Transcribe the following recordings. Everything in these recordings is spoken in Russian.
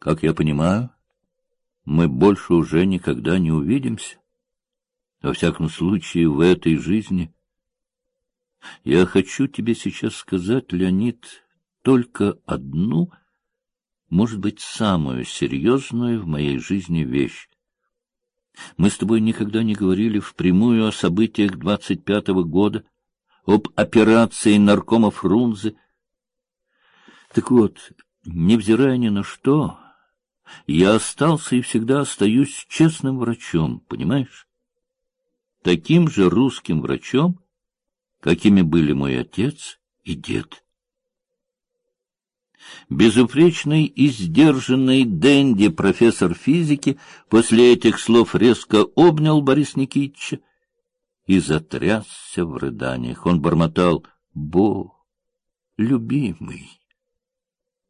Как я понимаю, мы больше уже никогда не увидимся. Во всяком случае, в этой жизни. Я хочу тебе сейчас сказать, Леонид, только одну, может быть, самую серьезную в моей жизни вещь. Мы с тобой никогда не говорили впрямую о событиях двадцать пятого года, об операции наркома Фрунзе. Так вот, невзирая ни на что, я остался и всегда остаюсь честным врачом, понимаешь? Таким же русским врачом, какими были мой отец и дед. Безупречный и сдержанный Дэнди, профессор физики, после этих слов резко обнял Борис Никитича и затрясся в рыданиях. Он бормотал «Бо, любимый,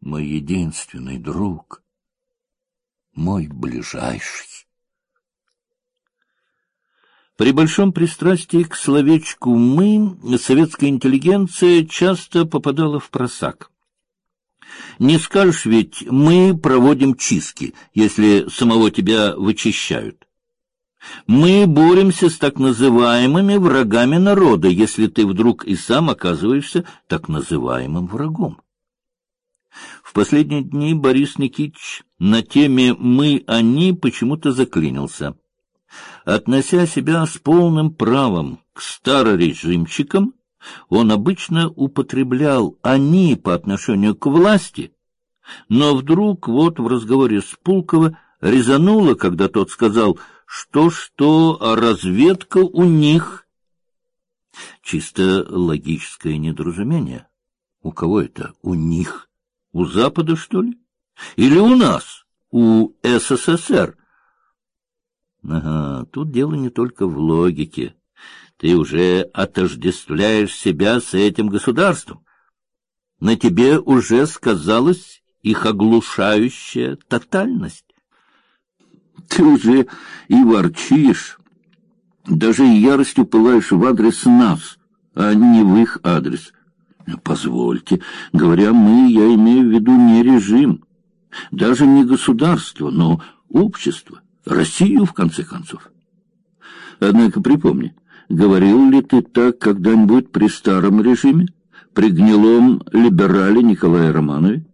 мой единственный друг, мой ближайший». При большом пристрастии к словечку «мы» советская интеллигенция часто попадала в просак. Не скажешь ведь, мы проводим чистки, если самого тебя вычищают. Мы боремся с так называемыми врагами народа, если ты вдруг и сам оказываешься так называемым врагом. В последние дни Борис Никитич на теме «мы-они» почему-то заклинился. Относя себя с полным правом к старорежимчикам, он обычно употреблял «они» по отношению к власти, но вдруг вот в разговоре с Пулково резануло, когда тот сказал «что-что, а разведка у них». Чисто логическое недоразумение. У кого это? У них? У Запада, что ли? Или у нас? У СССР? Ага, тут дело не только в логике. Ты уже отождествляешь себя с этим государством. На тебе уже сказалась их оглушающая тотальность. Ты уже и ворчишь, даже и яростью пылаешь в адрес нас, а не в их адрес. Позвольте, говоря мы, я имею в виду не режим, даже не государство, но общество, Россию, в конце концов. Однако припомни, говорил ли ты так когда-нибудь при старом режиме, при гнилом либерале Николае Романове?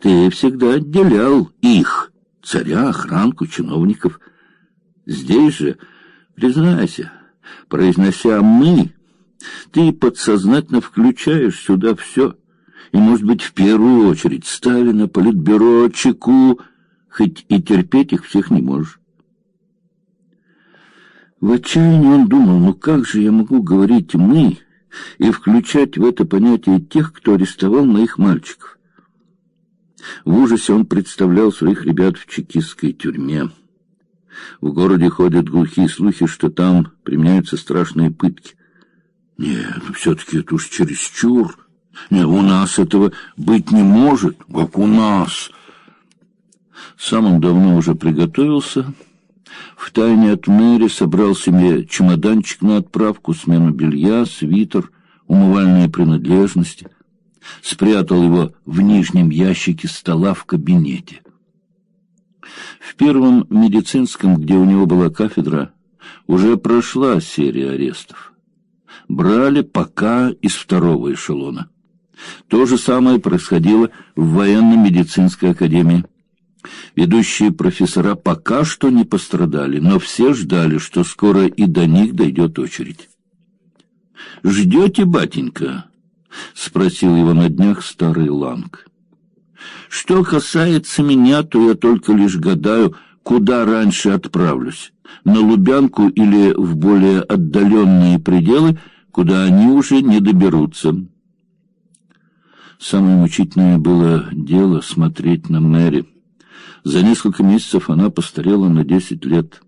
Ты всегда отделял их, царя, охранку, чиновников. Здесь же, признайся, произнося «мы», ты подсознательно включаешь сюда все, и, может быть, в первую очередь Сталина, Политбюро, ЧКУ, хоть и терпеть их всех не можешь. В отчаянии он думал, ну как же я могу говорить «мы» и включать в это понятие тех, кто арестовал моих мальчиков? В ужасе он представлял своих ребят в чекистской тюрьме. В городе ходят глухие слухи, что там применяются страшные пытки. Нет, все-таки это уж чересчур. Не, у нас этого быть не может, как у нас. Сам он давно уже приготовился. Втайне от мэри собрал себе чемоданчик на отправку, смену белья, свитер, умывальные принадлежности спрятал его в нижнем ящике стола в кабинете. В первом медицинском, где у него была кафедра, уже прошла серия арестов. Брали пока из второго эшелона. То же самое происходило в военно-медицинской академии. Ведущие профессора пока что не пострадали, но все ждали, что скоро и до них дойдет очередь. «Ждете, батенька?» — спросил его на днях старый Ланг. «Что касается меня, то я только лишь гадаю, куда раньше отправлюсь, на Лубянку или в более отдаленные пределы, куда они уже не доберутся». Самое мучительное было дело смотреть на Мэри. За несколько месяцев она постарела на десять лет.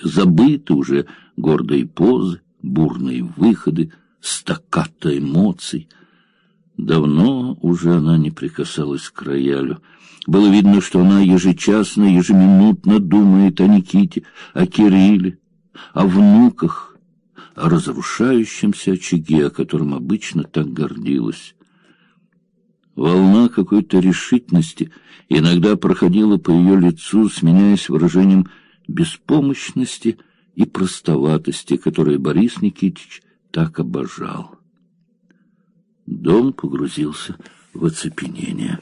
Забыты уже гордые позы, бурные выходы, стаккато эмоций. Давно уже она не прикасалась к роялю. Было видно, что она ежечасно, ежеминутно думает о Никите, о Кирилле, о внуках, о разрушающемся очаге, о котором обычно так гордилась. Волна какой-то решительности иногда проходила по ее лицу, сменяясь выражением беспомощности и простоватости, которое Борис Никитич так обожал. Дом погрузился в оцепенение.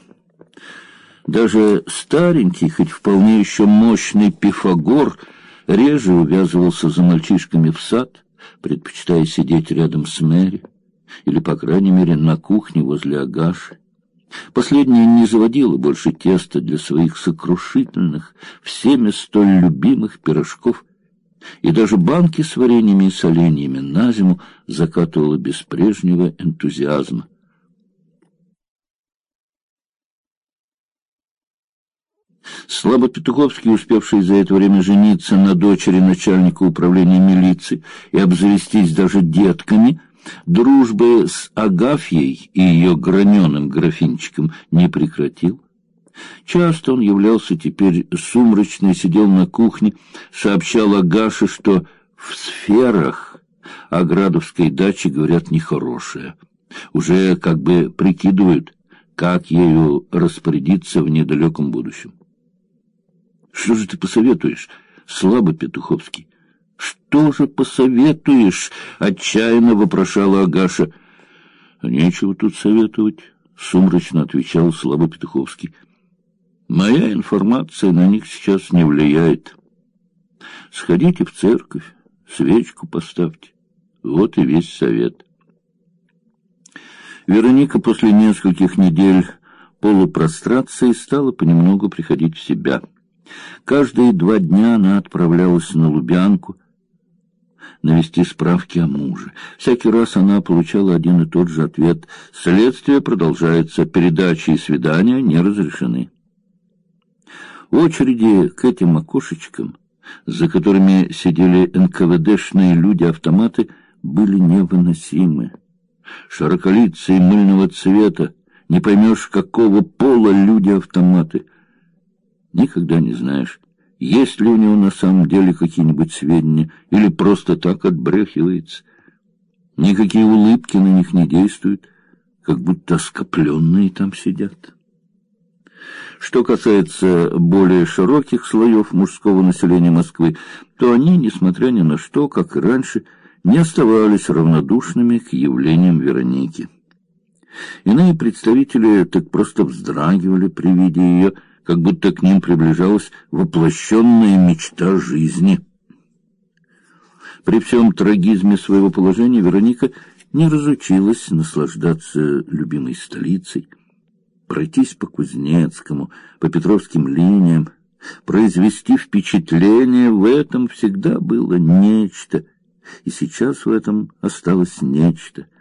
Даже старенький, хоть вполне еще мощный Пифагор реже увязывался за мальчишками в сад, предпочитая сидеть рядом с Мэри, или, по крайней мере, на кухне возле Агаши. Последняя не заводила больше теста для своих сокрушительных, всеми столь любимых пирожков, и даже банки с вареньями и соленьями на зиму закатывала без прежнего энтузиазма. Слабо Петуховский, успевший за это время жениться на дочери начальника управления милиции и обзавестись даже детками, дружбы с Агафьей и ее граненым графинчиком не прекратил. Часто он являлся теперь сумрачно и сидел на кухне, сообщал Агаше, что в сферах о Градовской даче говорят нехорошее. Уже как бы прикидывают, как ею распорядиться в недалеком будущем. Что же ты посоветуешь, слабо Петуховский? Что же посоветуешь? Отчаянно вопрошала Агаша. Нечего тут советовать, сумрачно отвечал слабо Петуховский. Моя информация на них сейчас не влияет. Сходите в церковь, свечку поставьте. Вот и весь совет. Вероника после нескольких недель полупрострации стала понемногу приходить в себя. Каждые два дня она отправлялась на Лубянку навести справки о муже. Всякий раз она получала один и тот же ответ: следствие продолжается, передачи и свидания не разрешены. Очереди к этим окошечкам, за которыми сидели НКВДшные люди-автоматы, были невыносимы. Широколицые мыльного цвета, не поймешь, какого пола люди-автоматы — Никогда не знаешь, есть ли у него на самом деле какие-нибудь сведения, или просто так отбрехивается. Никакие улыбки на них не действуют, как будто оскопленные там сидят. Что касается более широких слоев мужского населения Москвы, то они, несмотря ни на что, как и раньше, не оставались равнодушными к явлениям Вероники. Иные представители так просто вздрагивали при виде ее, как будто к ним приближалась воплощенная мечта жизни. При всем трагизме своего положения Вероника не разучилась наслаждаться любимой столицей, пройтись по Кузнецкому, по Петровским линиям, произвести впечатление, в этом всегда было нечто, и сейчас в этом осталось нечто —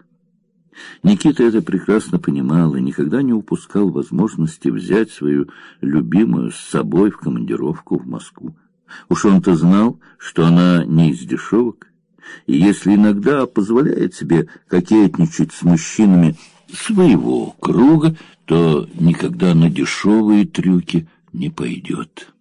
Никита это прекрасно понимал и никогда не упускал возможности взять свою любимую с собой в командировку в Москву. Уж он-то знал, что она не из дешевок, и если иногда позволяет себе кокетничать с мужчинами своего круга, то никогда на дешевые трюки не пойдет.